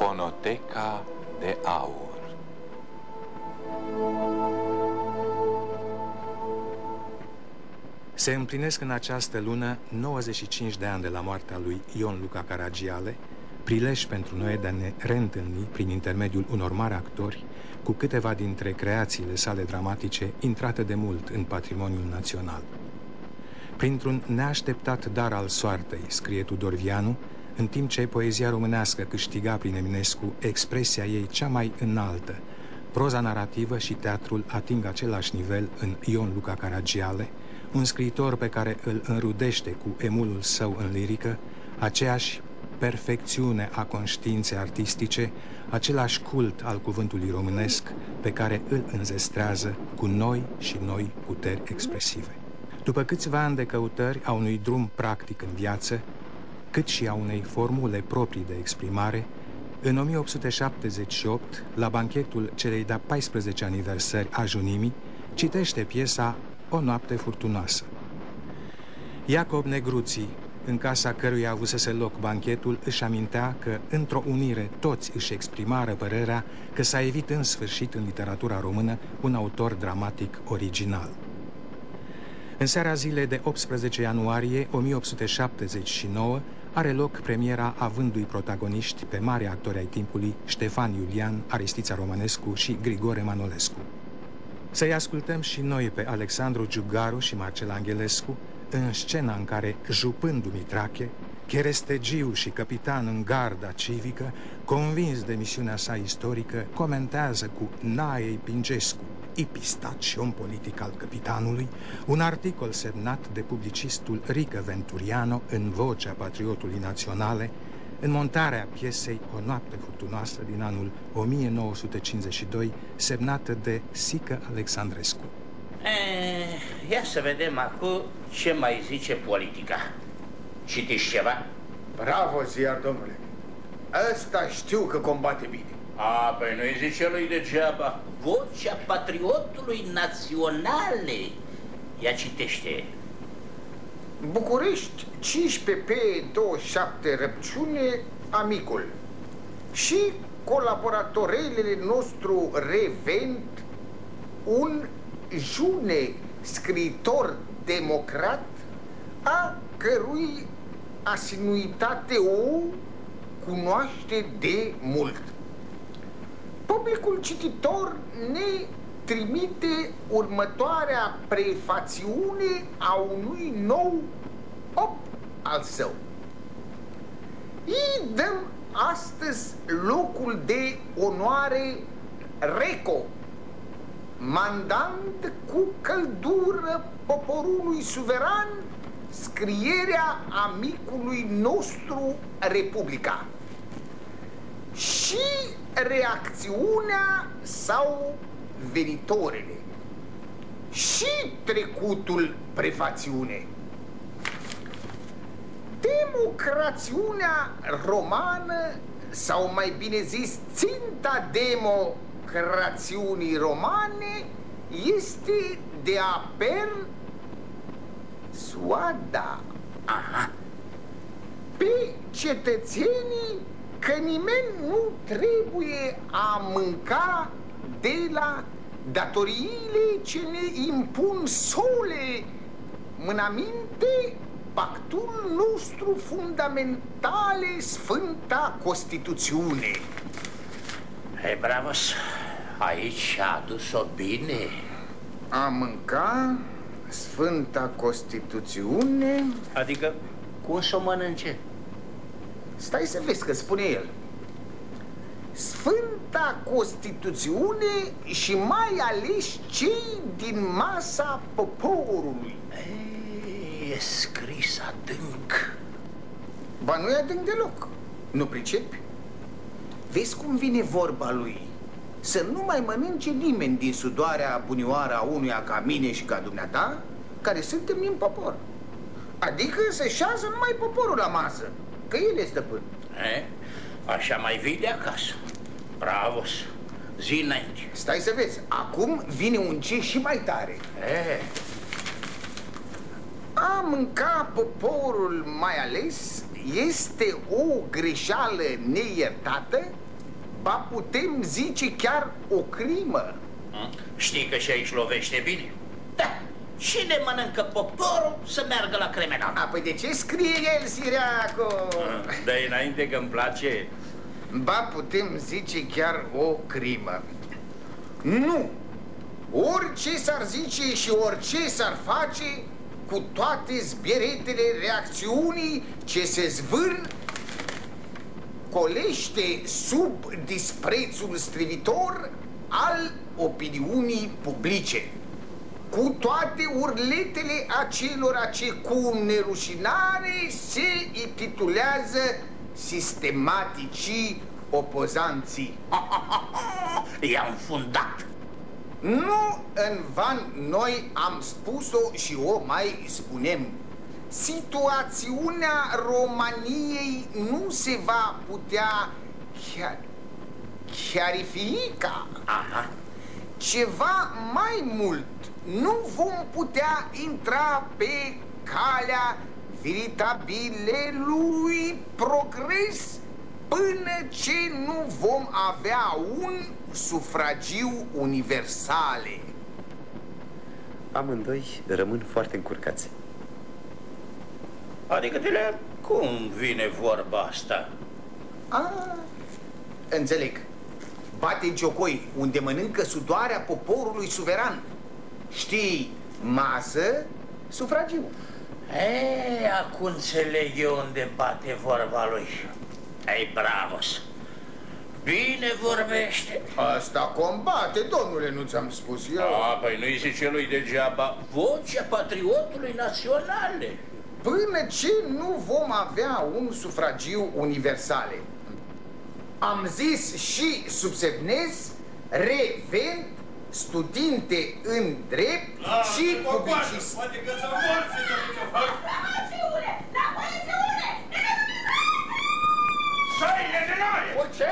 Fonoteca de Aur Se împlinesc în această lună 95 de ani de la moartea lui Ion Luca Caragiale, prilej pentru noi de a ne reîntâlni prin intermediul unor mari actori cu câteva dintre creațiile sale dramatice intrate de mult în patrimoniul național. Printr-un neașteptat dar al soartei, scrie Tudor Vianu, în timp ce poezia românească câștiga prin Eminescu expresia ei cea mai înaltă, proza narrativă și teatrul ating același nivel în Ion Luca Caragiale, un scriitor pe care îl înrudește cu emulul său în lirică, aceeași perfecțiune a conștiinței artistice, același cult al cuvântului românesc pe care îl înzestrează cu noi și noi puteri expresive. După câțiva ani de căutări a unui drum practic în viață, cât și a unei formule proprii de exprimare, în 1878, la banchetul celei de-a 14 aniversări a junimii, citește piesa O noapte furtunoasă. Iacob Negruții, în casa căruia avusese loc banchetul, își amintea că, într-o unire, toți își exprimară părerea că s-a evit în sfârșit în literatura română un autor dramatic original. În seara zilei de 18 ianuarie 1879 are loc premiera avându-i protagoniști pe mari actori ai timpului Ștefan Iulian, Aristița Romanescu și Grigore Manolescu. Să-i ascultăm și noi pe Alexandru Giugaru și Marcel Angelescu în scena în care, jupând Dumitrache, Cherestegiu și capitan în garda civică, convins de misiunea sa istorică, comentează cu Naei Pingescu, ipistat și om politic al capitanului, un articol semnat de publicistul Rică Venturiano în Vocea Patriotului Naționale, în montarea piesei O noapte furtunoasă din anul 1952, semnată de Sică Alexandrescu. E, eh, ia să vedem acum ce mai zice politica. Citiți ceva? Bravo, ziar, domnule. Ăsta știu că combate bine. A, păi nu-i zice lui degeaba. Vocea patriotului naționale. Ia citește. București, 15 pe 27 răpciune, amicul. Și colaboratorele nostru revent un june scriitor democrat a cărui asinuitate o cunoaște de mult. Publicul cititor ne trimite următoarea prefațiune a unui nou op al său. Îi dăm astăzi locul de onoare Reco, mandant cu căldură poporului suveran scrierea amicului nostru Republica. Și reacțiunea sau venitorele și trecutul prefațiune. Democrațiunea romană, sau mai bine zis, ținta democrațiunii romane este de a per suada. Aha. Pe cetățenii că nimeni nu trebuie a mânca de la datoriile ce ne impun sole mânaminte pactul nostru fundamentale, Sfânta Constituțiune. Hei, bravos, aici a adus-o bine. A mânca Sfânta Constituțiune... Adică, cum să o mănânce? Stai să vezi că spune el. Sfânta Constituțiune și mai ales cei din masa poporului. Ei, e scris adânc. Ba nu e adânc deloc. Nu pricepi? Vezi cum vine vorba lui? Să nu mai mănânce nimeni din sudoarea bunioară a unuia ca mine și ca dumneata, care suntem din popor. Adică să șează numai poporul la masă, că el este stăpân. E? Așa mai vii de acasă. Bravo! Zi înainte. Stai să vezi, acum vine un ce și mai tare. E. A mânca poporul mai ales este o greșeală neiertată ba putem zice chiar o crimă. Hm? Știi că și aici lovește bine? Da, Cine mănâncă poporul să meargă la criminal? A, păi de ce scrie el, Siriaco? Da, înainte că îmi place. Ba, putem zice chiar o crimă. Nu! Orice s-ar zice și orice s-ar face, cu toate zbieretele reacțiunii ce se zvârn, colește sub disprețul strivitor al opiniunii publice cu toate urletele acelora ce cu nerușinare se intitulează sistematicii opozanții. I-am fundat. Nu în van noi am spus-o și o mai spunem. Situațiunea României nu se va putea chiar, chiarifica. Aha. Ceva mai mult nu vom putea intra pe calea veritabilului progres până ce nu vom avea un sufragiu universale. Amândoi rămân foarte încurcați. Adică de la cum vine vorba asta? A, înțeleg. Bate Giocoi unde mănâncă sudoarea poporului suveran. Știi, masă, sufragiu. E, acum înțeleg eu unde bate vorba lui. Ai bravos. Bine vorbește. Asta combate, domnule, nu ți-am spus eu. A, păi nu-i zice lui degeaba vocea patriotului naționale. Până ce nu vom avea un sufragiu universale. Am zis și subsemnez, revent studinte în drept La, și publicist. Adică să morți să ce fac. La polițiune! La polițiune! Șaile de noi! O ce?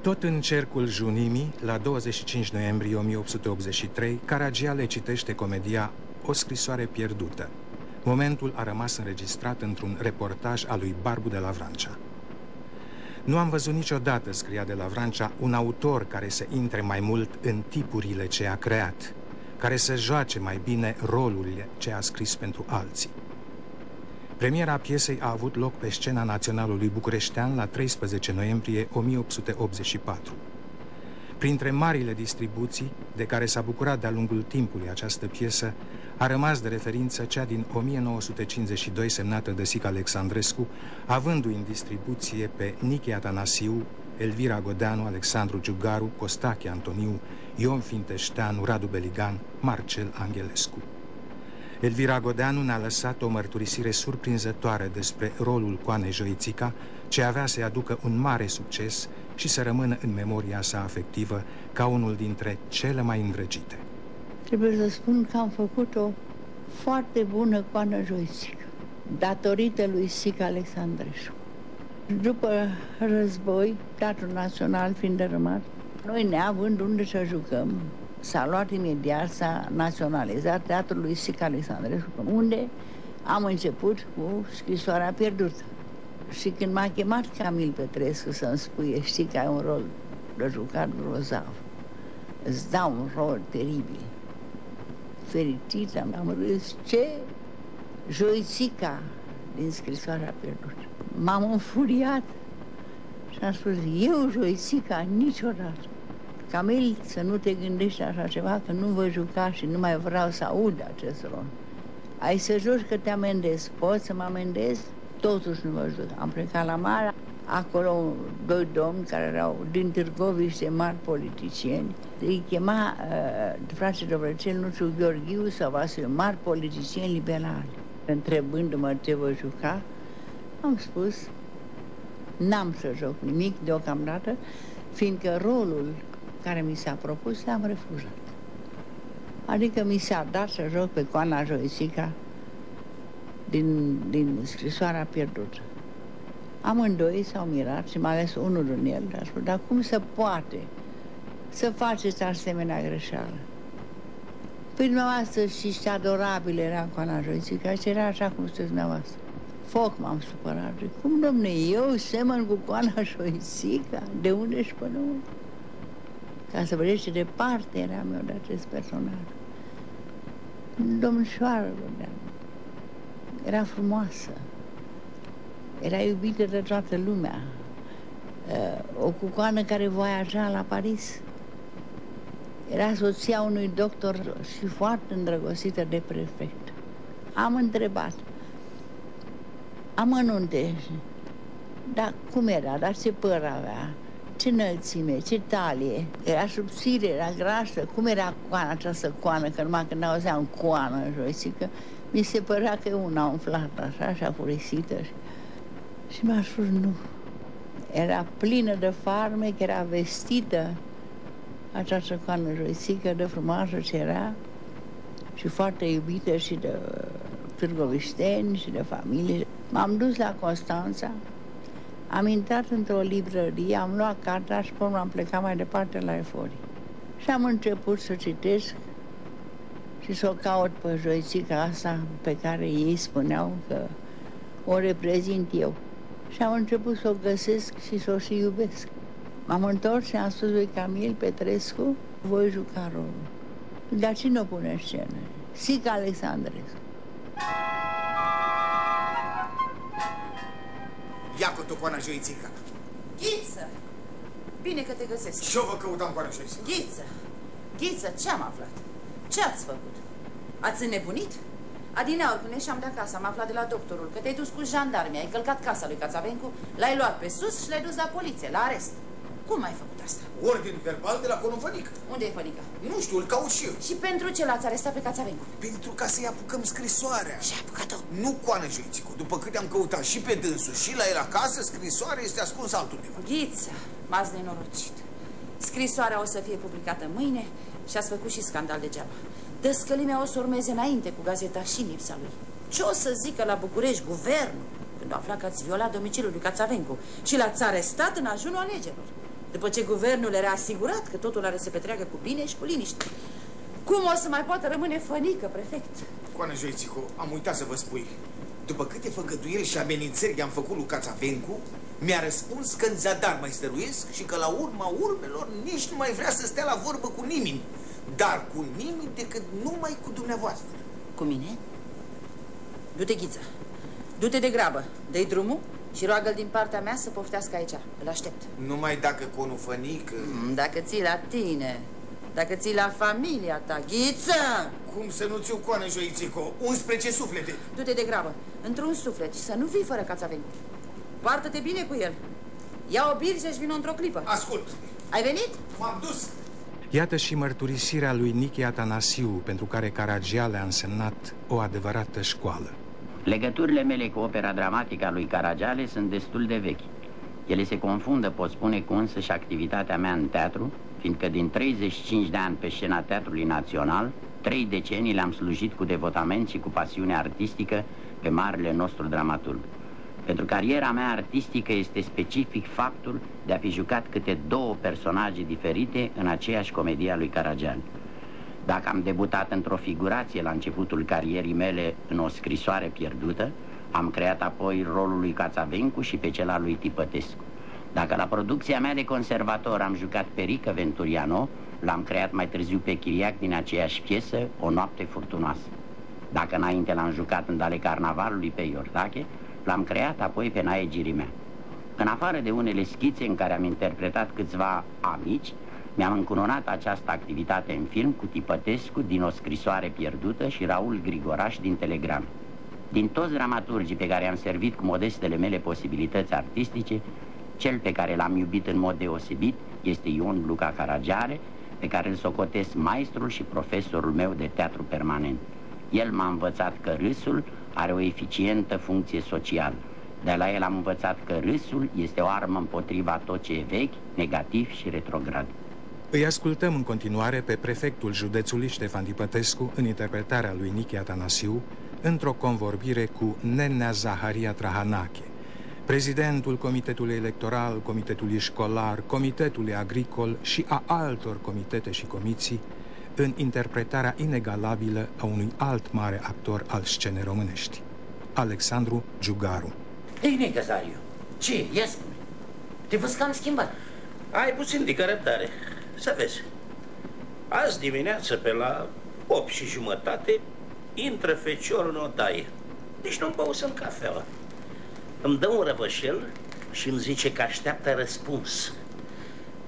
Tot în cercul junimii, la 25 noiembrie 1883, Caragiale citește comedia O scrisoare pierdută. Momentul a rămas înregistrat într-un reportaj al lui Barbu de la Vrancea. Nu am văzut niciodată, scria de la Vrancea, un autor care să intre mai mult în tipurile ce a creat, care să joace mai bine rolurile ce a scris pentru alții. Premiera piesei a avut loc pe scena Naționalului Bucureștean la 13 noiembrie 1884. Printre marile distribuții de care s-a bucurat de-a lungul timpului această piesă, a rămas de referință cea din 1952 semnată de Sic Alexandrescu, avându-i în distribuție pe Nichi Atanasiu, Elvira Godeanu, Alexandru Giugaru, Costache Antoniu, Ion Finteșteanu, Radu Beligan, Marcel Angelescu. Elvira Godeanu ne-a lăsat o mărturisire surprinzătoare despre rolul Coanei Joițica, ce avea să-i aducă un mare succes și să rămână în memoria sa afectivă ca unul dintre cele mai îndrăgite. Trebuie să spun că am făcut o foarte bună coană joisică, datorită lui Sic Alexandrescu. După război, Teatrul Național fiind dărâmat, noi neavând unde să jucăm, s-a luat imediat, s-a naționalizat Teatrul lui Sic Alexandrescu, unde am început cu scrisoarea pierdută. Și când m-a chemat Camil Petrescu să-mi spui, știi că ai un rol de jucat grozav, îți dau un rol teribil fericită, am râs. Ce? Joițica din scrisoarea pierdută. M-am înfuriat și am spus, eu, Joițica, niciodată. Camil, să nu te gândești așa ceva, că nu vă juca și nu mai vreau să aud acest rol. Ai să joci că te amendezi. Poți să mă amendezi? Totuși nu vă juc. Am plecat la mare, acolo doi domni care erau din Târgoviște mari politicieni. Îi chema uh, frate Dobrăcel, nu știu, Gheorghiu sau Vasile, mari politicieni liberali. Întrebându-mă ce vă juca, am spus, n-am să joc nimic deocamdată, fiindcă rolul care mi s-a propus l-am refuzat. Adică mi s-a dat să joc pe Coana Joisica din, din scrisoarea pierdută. Amândoi s-au mirat și mai ales unul din el a spus, dar cum se poate să faceți asemenea greșeală? Păi dumneavoastră și ce adorabil era Coana Joițica și era așa cum sunteți dumneavoastră. foc m-am supărat. Zic, cum, domne, eu semăn cu Coana Șoisica? De unde și până unde? Ca să vedeți ce departe eram eu de acest personaj. Domnișoară, vorbeam. Era frumoasă. Era iubită de toată lumea. Uh, o cucoană care voiaja la Paris. Era soția unui doctor și foarte îndrăgostită de prefect. Am întrebat, amănunte, dar cum era, dar ce păr avea, ce înălțime, ce talie, era subțire, era grașă, cum era coana această coană, că numai când auzeam coană în jos, că mi se părea că e una umflată așa și afurisită. Și, și m-a spus, nu, era plină de farmec, era vestită această coană joisică de frumoasă ce era? Și foarte iubită și de târgovișteni și de familie. M-am dus la Constanța, am intrat într-o librărie, am luat cartea și până am plecat mai departe la Eforii. Și am început să citesc și să o caut pe joițica asta pe care ei spuneau că o reprezint eu. Și am început să o găsesc și să o și iubesc. M-am întors și am spus lui Camil Petrescu, voi juca rolul. Dar cine o pune în scenă? Sica Alexandrescu. Cu tu, Coana Joițica. Ghiță! Bine că te găsesc. Și eu vă căutam, Coana Joițica. Ghiță! Ghiță, ce-am aflat? Ce ați făcut? Ați înnebunit? Adineaur, când ieșeam de acasă, am aflat de la doctorul că te-ai dus cu jandarmii, ai călcat casa lui Cațavencu, l-ai luat pe sus și l-ai dus la poliție, la arest. Cum ai făcut asta? Ordin verbal de la conofănică. Unde e Fănică? Nu știu, îl caut și eu. Și pentru ce l-ați arestat pe Cațavencu? Pentru ca să-i apucăm scrisoarea. Și-a apucat-o. Nu Coana Joițicu. După câte am căutat și pe dânsul și la el acasă, scrisoarea este ascunsă altundeva. Ghiță, m-ați nenorocit. Scrisoarea o să fie publicată mâine și ați făcut și scandal degeaba. Dăscălimea o să urmeze înainte cu gazeta și lipsa lui. Ce o să zică la București guvernul când a aflat că ați violat domiciliul lui Cațavencu și l-ați arestat în ajunul alegerilor? După ce guvernul era asigurat că totul are să petreacă cu bine și cu liniște. Cum o să mai poată rămâne fănică, prefect? Coana Joițicu, am uitat să vă spui. După câte făgăduieli și amenințări i-am făcut lui Cațavencu, mi-a răspuns că în zadar mai stăruiesc și că la urma urmelor nici nu mai vrea să stea la vorbă cu nimeni. Dar cu nimeni decât numai cu dumneavoastră. Cu mine? Du-te, Ghiță. Du-te de grabă. Dă-i drumul și roagă-l din partea mea să poftească aici. Îl aștept. Numai dacă conufănică... Mm, Dacă ții la tine, dacă ții la familia ta, Ghiță! Cum să nu ți-o coană, Joițico? 11 suflete. Du-te de grabă, într-un suflet și să nu vii fără Cațavencu. Poartă-te bine cu el. Ia o birjă și vină într-o clipă. Ascult, Ai venit? m-am dus. Iată și mărturisirea lui Nichi Atanasiu, pentru care Caragiale a însemnat o adevărată școală. Legăturile mele cu opera dramatică a lui Caragiale sunt destul de vechi. Ele se confundă, pot spune, cu însăși activitatea mea în teatru, fiindcă din 35 de ani pe scena Teatrului Național, trei decenii le-am slujit cu devotament și cu pasiune artistică pe marele nostru dramaturg. Pentru cariera mea artistică este specific faptul de a fi jucat câte două personaje diferite în aceeași comedie a lui Caragiale. Dacă am debutat într-o figurație la începutul carierii mele în o scrisoare pierdută, am creat apoi rolul lui Cațavencu și pe cel al lui Tipătescu. Dacă la producția mea de conservator am jucat pe Rică Venturiano, l-am creat mai târziu pe Chiriac din aceeași piesă, O noapte furtunoasă. Dacă înainte l-am jucat în Dale Carnavalului pe Iordache, l-am creat apoi pe Nae Girimea. În afară de unele schițe în care am interpretat câțiva amici, mi-am încununat această activitate în film cu Tipătescu din O scrisoare pierdută și Raul Grigoraș din Telegram. Din toți dramaturgii pe care am servit cu modestele mele posibilități artistice, cel pe care l-am iubit în mod deosebit este Ion Luca Caragiare, pe care îl socotesc maestrul și profesorul meu de teatru permanent. El m-a învățat că râsul are o eficientă funcție socială. De la el am învățat că râsul este o armă împotriva tot ce e vechi, negativ și retrograd. Îi ascultăm în continuare pe prefectul județului Ștefan Dipătescu în interpretarea lui Nichi Atanasiu într-o convorbire cu Nenea Zaharia Trahanache, prezidentul Comitetului Electoral, Comitetului Școlar, Comitetului Agricol și a altor comitete și comisii în interpretarea inegalabilă a unui alt mare actor al scenei românești. Alexandru Giugaru. Ei, Negăzariu, ce? Ia spune. Te văd că am schimbat. Ai puțin de răbdare. Să vezi. Azi dimineață, pe la 8 și jumătate, intră feciorul în odaie. Nici nu-mi băusem cafeaua. Îmi dă un răvășel și îmi zice că așteaptă răspuns.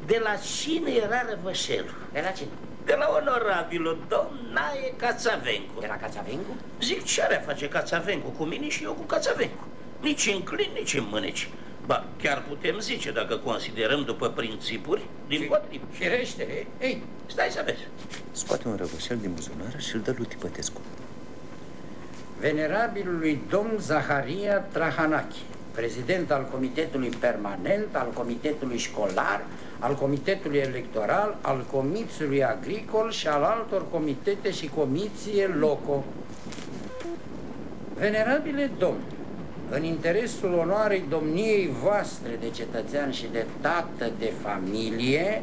De la cine era răvășelul? De la cine? De la onorabilul domn Nae Cațavencu. De la Cațavencu? Zic, ce are a face Cațavencu cu mine și eu cu Cațavencu? Nici în clin, nici în mâneci. Ba, chiar putem zice, dacă considerăm după principuri, din potrivă. Firește, ei, Stai să vezi. Scoate un răvășel din buzunar și îl dă lui Tipătescu. venerabilului domn Zaharia Trahanachi, prezident al Comitetului Permanent, al Comitetului Școlar, al Comitetului Electoral, al Comițiului Agricol și al altor comitete și comiție loco. Venerabile domn, în interesul onoarei domniei voastre de cetățean și de tată de familie,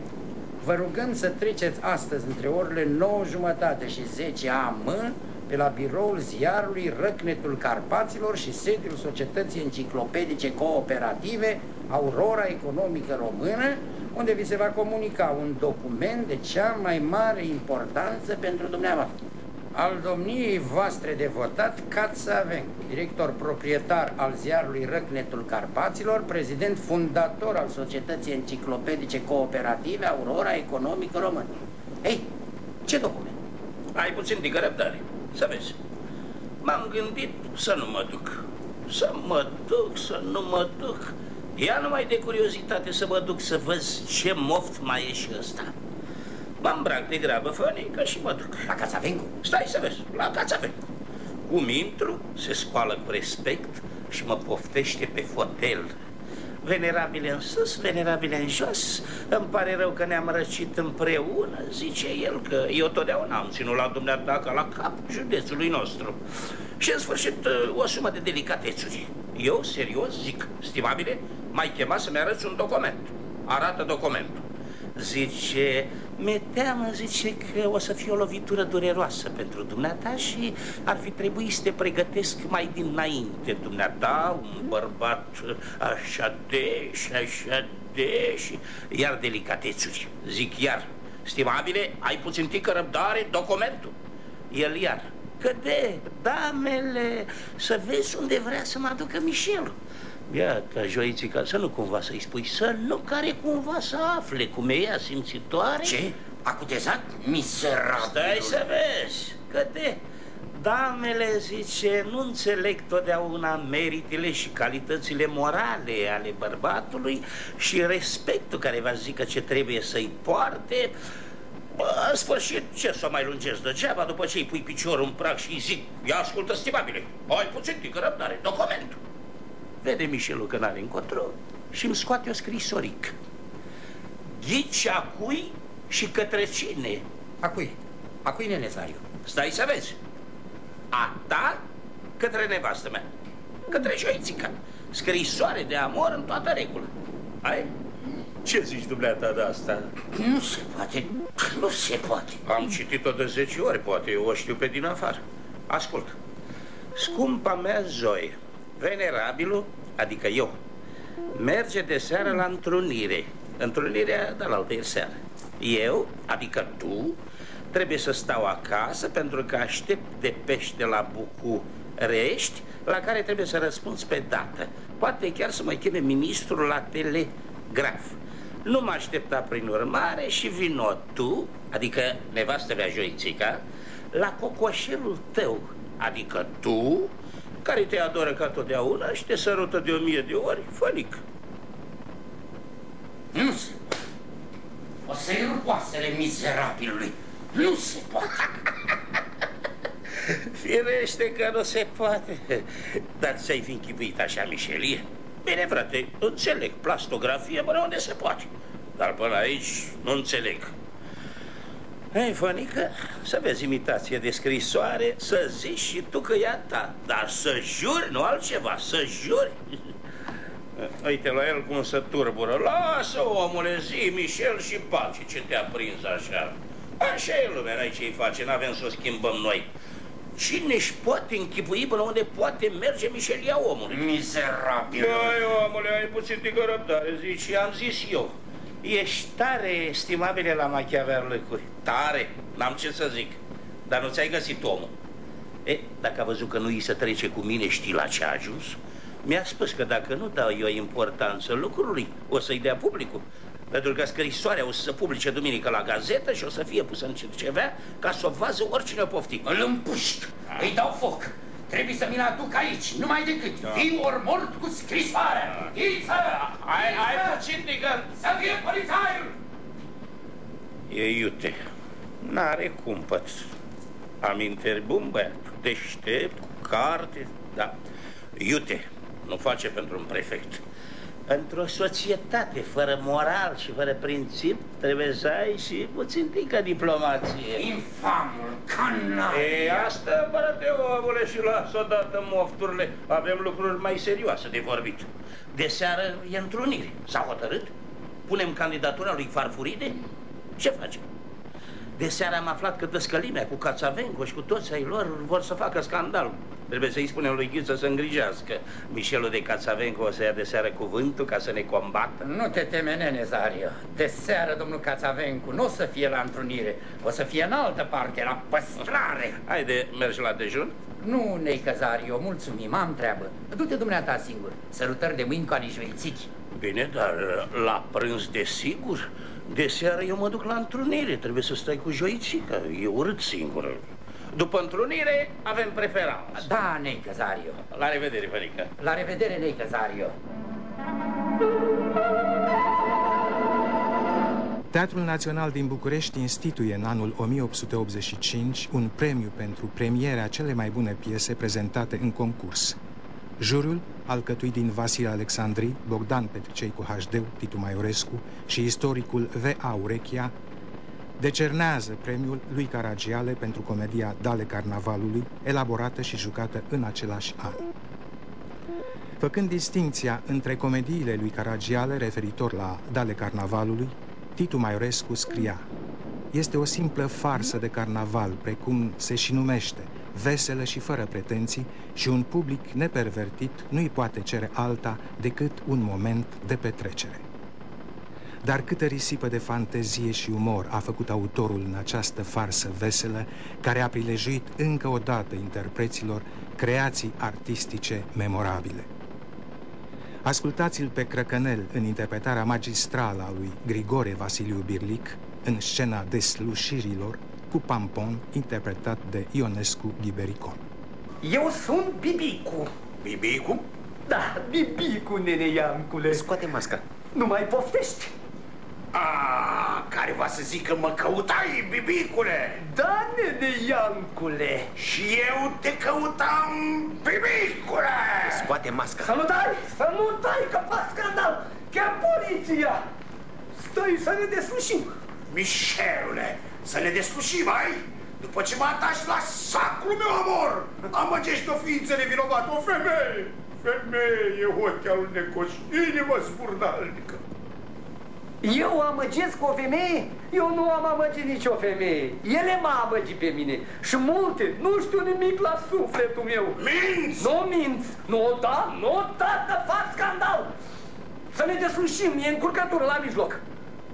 vă rugăm să treceți astăzi între orele 9 jumătate și 10 am pe la biroul ziarului Răcnetul Carpaților și sediul Societății Enciclopedice Cooperative Aurora Economică Română, unde vi se va comunica un document de cea mai mare importanță pentru dumneavoastră. Al domniei voastre de votat, Cațaven, director proprietar al ziarului Răcnetul Carpaților, prezident fundator al Societății Enciclopedice Cooperative Aurora Economică Română. Ei, ce document? Ai puțin de răbdare. Să vezi. M-am gândit să nu mă duc. Să mă duc, să nu mă duc. Ia numai de curiozitate să mă duc să văd ce moft mai e și ăsta. Mă îmbrac de grabă fănică și mă duc. La Cațavencu? Stai să vezi, la Cațavencu. Cum intru, se scoală cu respect și mă poftește pe fotel. Venerabile în sus, venerabile în jos, îmi pare rău că ne-am răcit împreună, zice el că eu totdeauna am ținut la dumneata ca la cap județului nostru. Și în sfârșit o sumă de delicatețuri. Eu, serios, zic, stimabile, mai chema să-mi arăți un document. Arată documentul. Zice, mi-e teamă, zice, că o să fie o lovitură dureroasă pentru dumneata și ar fi trebuit să te pregătesc mai dinainte, dumneata, un bărbat așa de și așa de și iar delicatețuri. Zic iar, stimabile, ai puțin tică răbdare, documentul. El iar, că de, damele, să vezi unde vrea să mă aducă Mișelul. Iată, joițica, să nu cumva să-i spui, să nu care cumva să afle cum e ea simțitoare. Ce? Acutezat? Miserabil! Stai să vezi, că de... Damele, zice, nu înțeleg totdeauna meritele și calitățile morale ale bărbatului și respectul care va zică ce trebuie să-i poarte. Bă, în sfârșit, ce să mai lungesc degeaba după ce îi pui piciorul în prag și îi zic, ia ascultă, stimabile, ai puțin tică răbdare, documentul. Vede Mișelul că n-are încotro și îmi scoate o scrisoric. Ghici a cui și către cine? A cui? A cui, nenezariu? Stai să vezi. A ta către nevastă mea. Către joițica. Scrisoare de amor în toată regulă. Ai? Ce zici dumneata de asta? Nu se poate, nu se poate. Am citit-o de 10 ori, poate eu o știu pe din afară. Ascult. Scumpa mea Zoe, venerabilul, adică eu, merge de seară la întrunire. Întrunirea de la altă seară. Eu, adică tu, trebuie să stau acasă pentru că aștept de pește la București, la care trebuie să răspunzi pe dată. Poate chiar să mă cheme ministrul la telegraf. Nu mă aștepta prin urmare și vino tu, adică nevastă mea Joițica, la cocoșelul tău, adică tu, care te adoră ca totdeauna și te sărută de o mie de ori, fănic. Nu se O să iei oasele mizerabilului. Nu se poate. Firește că nu se poate. Dar ți-ai fi închipuit așa, Mișelie? Bine, frate, înțeleg plastografie până unde se poate. Dar până aici nu înțeleg. Ei, Fănică, să vezi imitație de scrisoare, să zici și tu că e a ta. Dar să juri, nu altceva, să juri. Uite la el cum se turbură. Lasă, omule, zi, Michel, și pace, ce te-a prins așa. Așa e lumea, n-ai ce-i face, n-avem să o schimbăm noi. Cine își poate închipui până unde poate merge mișelia omului? Mizerabil! Ai, omule, ai puțin de răbdare, zici, am zis eu. Ești tare estimabile la machiavellicuri. Tare, n-am ce să zic. Dar nu ți-ai găsit omul. E, dacă a văzut că nu îi se trece cu mine, știi la ce a ajuns? Mi-a spus că dacă nu dau eu importanță lucrului, o să-i dea publicul. Pentru că scrisoarea o să se publice duminică la gazetă și o să fie pusă în ceva ca să o vază oricine o pofti. Îl împușc, îi dau foc. Trebuie să mi-l aduc aici, numai decât. Da. Vin ori mort cu scrisoarea. Da. Ghiță! Ai, ai puțin de gând. Să fie polițaiul! E iute. N-are cumpăt. Aminteri bun băiat, deștept, cu carte, da. Iute, nu face pentru un prefect. Într-o societate fără moral și fără princip trebuie să ai și puțin tică diplomație. Infamul, canal! E, asta, bărate, omule, și lasă odată mofturile. Avem lucruri mai serioase de vorbit. De seară e întrunire. S-a hotărât? Punem candidatura lui Farfuride? Ce facem? De seară am aflat că Dăscălimea cu Cațavenco și cu toți ai lor vor să facă scandal. Trebuie să-i spunem lui Ghiță să îngrijească. Mișelul de Cațavenco o să ia de seară cuvântul ca să ne combată. Nu te teme, nene Zario. De seară, domnul Cațavencu, nu o să fie la întrunire. O să fie în altă parte, la păstrare. Haide, mergi la dejun? Nu, Neică Zario, mulțumim, am treabă. Du-te dumneata singur. Sărutări de mâini cu anișvelițici. Bine, dar la prânz de sigur? De seară eu mă duc la întrunire, trebuie să stai cu joițica, e urât singură. După întrunire avem preferanță. Da, Neică Zario. La revedere, Fărică. La revedere, Neică Zario. Teatrul Național din București instituie în anul 1885 un premiu pentru premierea cele mai bune piese prezentate în concurs. Jurul, alcătuit din Vasile Alexandri, Bogdan Petricei cu HD, Titu Maiorescu și istoricul V.A. Urechia, decernează premiul lui Caragiale pentru comedia Dale Carnavalului, elaborată și jucată în același an. Făcând distinția între comediile lui Caragiale referitor la Dale Carnavalului, Titu Maiorescu scria Este o simplă farsă de carnaval, precum se și numește, veselă și fără pretenții și un public nepervertit nu-i poate cere alta decât un moment de petrecere. Dar câtă risipă de fantezie și umor a făcut autorul în această farsă veselă, care a prilejuit încă o dată interpreților creații artistice memorabile. Ascultați-l pe Crăcănel în interpretarea magistrală a lui Grigore Vasiliu Birlic, în scena Deslușirilor, cu Pampon, interpretat de Ionescu Ghibericon. Eu sunt Bibicu. Bibicu? Da, Bibicu, nene Iancule. Scoate masca. Nu mai poftești? A, care va să zică mă căutai, bibicule? Da, nene Iancule. Și eu te căutam, bibicule! Scoate masca. Să nu dai, să nu dai, că fac scandal. Chiar poliția. Stai să ne deslușim. Mișelule, să ne deslușim, ai? După ce mă atași la sacul meu amor, amăgești o ființă nevinovată, o femeie. Femeie, ochi al necoș, inimă zburnalnică. Eu amăgesc o femeie? Eu nu am amăgit nicio femeie. Ele m-a amăgit pe mine. Și multe. Nu știu nimic la sufletul meu. Minți! Nu minți. Nu da, nu da, că fac scandal. Să ne deslușim, e încurcătură la mijloc.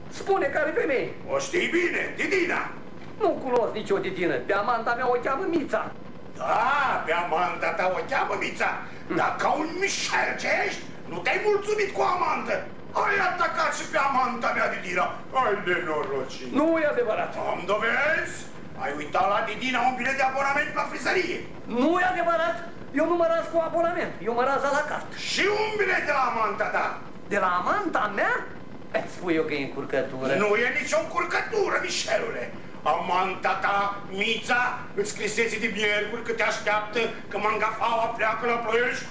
Spune care femeie. O știi bine, Didina. Nu cunosc nicio didină. Pe amanta mea o cheamă Mița. Da, pe amanta ta o cheamă Mița. Dar ca un mișel ce ești, nu te-ai mulțumit cu amantă. Ai atacat și pe amanta mea, Didina. Ai nenorocit. Nu e adevărat. Am dovezi? Ai uitat la Didina un bilet de abonament la frizărie. Nu e adevărat. Eu nu mă ras cu abonament. Eu mă raz la carte. Și un bilet de la amanta ta. De la amanta mea? Îți spui eu că e încurcătură. Nu e nicio încurcătură, Mișelule. Amanta ta, Mița, îți scrisese de miercuri că te așteaptă, că mangafaua pleacă la Ploiești?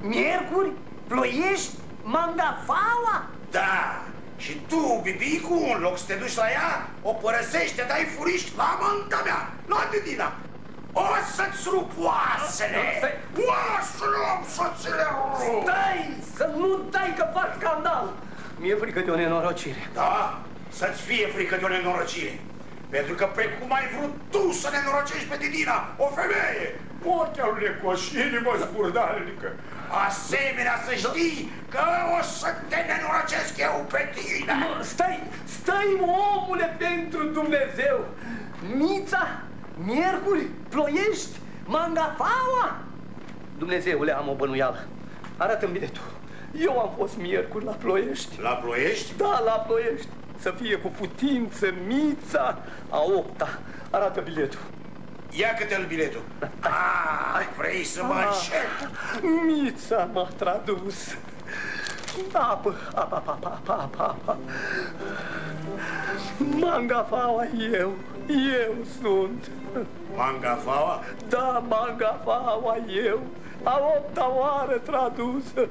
Miercuri? Ploiești? Mangafaua? Da. Și tu, Bibicu, în loc să te duci la ea, o părăsești, te dai furiști la amanta mea, la Didina. O să-ți rup oasele! Oasele am să-ți le rup! Stai! Să nu dai că fac scandal! Mi-e frică de o nenorocire. Da, să-ți fie frică de o nenorocire. Pentru că pe cum ai vrut tu să ne norocești pe Didina, o femeie, ochea lui Necoș, inimă zburdalnică, asemenea să știi că o să te nenorocesc eu pe tine. Stai, stai, omule, pentru Dumnezeu! Mița, miercuri, ploiești, mangafaua? Dumnezeule, am o bănuială. Arată-mi biletul. Eu am fost miercuri la Ploiești. La Ploiești? Da, la Ploiești. Să fie cu putință, mița, a opta. Arată biletul. Ia câte-l biletul. Ah, vrei să mă înșel? Mița m-a tradus. Apă, apă, apă, apă, apă, apă, apă. Mangafaua eu, eu sunt. Mangafaua? Da, Mangafaua eu, a opta oară tradusă.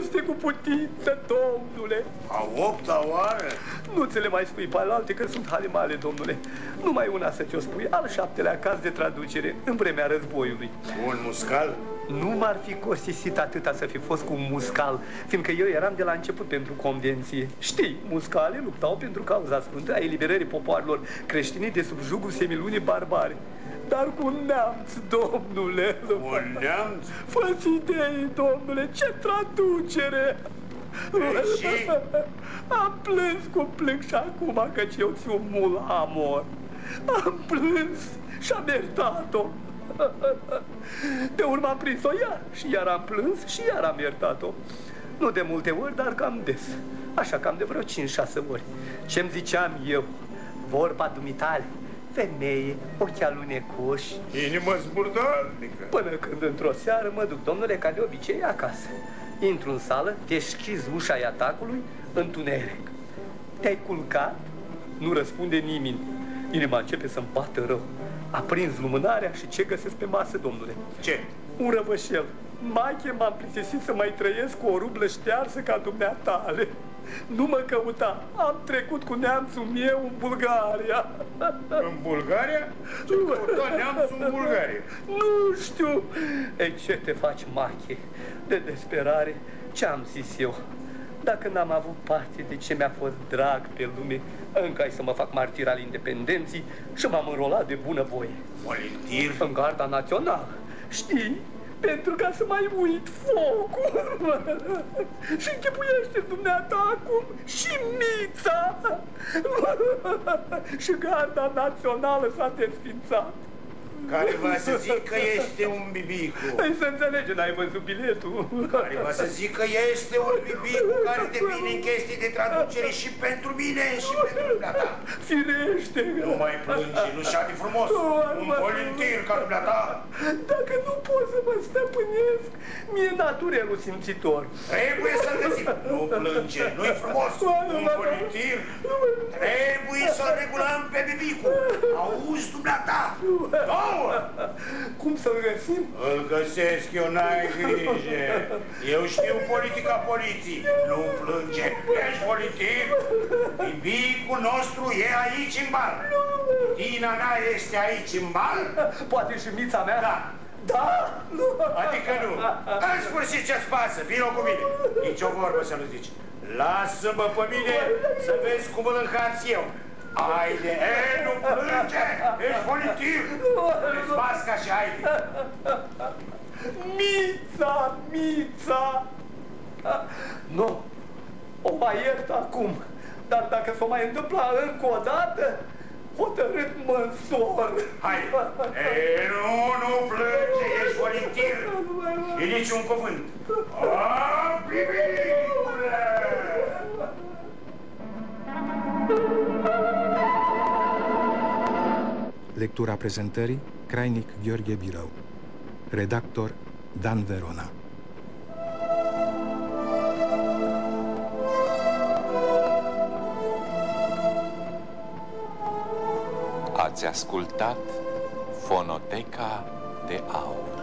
Este cu putință, domnule. A opta oară? Nu ți le mai spui pe alte că sunt halimale, domnule. Numai una să ți-o spui, al șaptelea caz de traducere în vremea războiului. Un muscal? Nu m-ar fi cosisit atâta să fi fost cu un muscal, fiindcă eu eram de la început pentru convenție. Știi, muscale luptau pentru cauza sfântă a eliberării popoarelor creștini de sub jugul semilunii barbare. Dar cu un neamț, domnule. Un neamț? Fă-ți idei, domnule, ce traducere! Și? Am plâns cu plâng și acum că eu ți-o mul amor. Am plâns și am iertat-o. De urmă am prins-o iar și iar am plâns și iar am iertat-o. Nu de multe ori, dar cam des. Așa cam de vreo 5-6 ori. Ce-mi ziceam eu? Vorba dumitale, femeie, ochi alunecoși. Inimă zburdalnică. Până când într-o seară mă duc, domnule, ca de obicei, acasă. Intru în sală, deschis ușa atacului, întuneric. Te-ai culcat? Nu răspunde nimeni. Inima începe să-mi bată rău. Aprins lumânarea și ce găsesc pe masă, domnule? Ce? Un răvășel. Mache m-am plictisit să mai trăiesc cu o rublă ștearsă ca dumneatale. Nu mă căuta. Am trecut cu neamțul meu în Bulgaria. În Bulgaria? Ce căuta neamțul în Bulgaria? Nu știu. Ei, ce te faci, Mache? De desperare, ce-am zis eu? Dacă n-am avut parte de ce mi-a fost drag pe lume, încă ai să mă fac martir al independenții și m-am înrolat de bunăvoie. Volintir? În garda națională. Știi? Pentru ca să mai uit focul. și închipuiește dumneata acum și mița. și garda națională s-a desfințat. Care va să zic că este un bibicu. Păi să înțelege, n-ai văzut biletul. Care va să zic că este un bibicu care devine în chestii de traducere și pentru mine și pentru dumneata. Firește. Nu mai plânge, nu și de frumos. Un volintir ca dumneata. Dacă nu pot să mă stăpânesc, mie naturelul simțitor. Trebuie să-l găsim. Nu plânge, nu-i frumos. Un volintir. Trebuie să-l regulăm pe bibicu. Auzi, dumneata? Două! Cum să-l găsim? Îl găsesc eu, n-ai grijă. Eu știu politica poliției. Nu plânge. Ești politic? Bibicul nostru e aici în bar. Tina mea este aici în bar? Poate și mița mea? Da. Da? Nu. Adică nu. În sfârșit ce-ți pasă? Vino cu mine. Nici o vorbă să nu zici. Lasă-mă pe mine să vezi cum îl încarț eu. Haide, e, nu plânge, ești politiv. Îți masca și haide. Mița, mița! Nu, o mai iert acum, dar dacă s-o mai întâmpla încă o dată, hotărât mă însor. Hai, e, nu, nu plânge, ești politiv. E niciun cuvânt. A, bibicule! Lectura prezentării Crainic Gheorghe Birău. Redactor Dan Verona. Ați ascultat Fonoteca de Aur